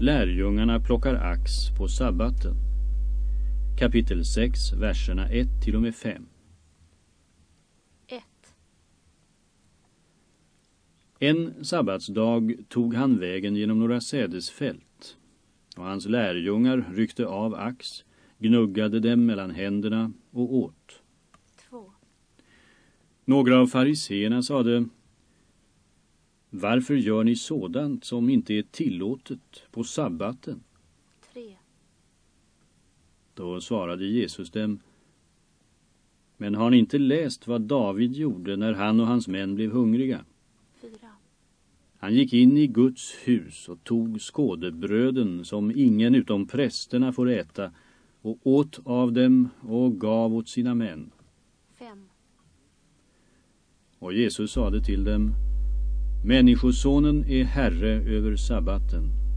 Lärjungarna plockar ax på sabbaten. Kapitel 6, verserna 1 till och med 5. 1. En sabbatsdag tog han vägen genom några sädesfält och hans lärjungar ryckte av ax, gnuggade dem mellan händerna och åt. 2. Några av fariseerna sade Varför gör ni sådant som inte är tillåtet på sabbaten? 3. Då svarade Jesus dem Men har ni inte läst vad David gjorde när han och hans män blev hungriga? 4. Han gick in i Guds hus och tog skådebröden som ingen utom prästerna får äta och åt av dem och gav åt sina män. 5. Och Jesus sade till dem Människosonen är herre över sabbaten.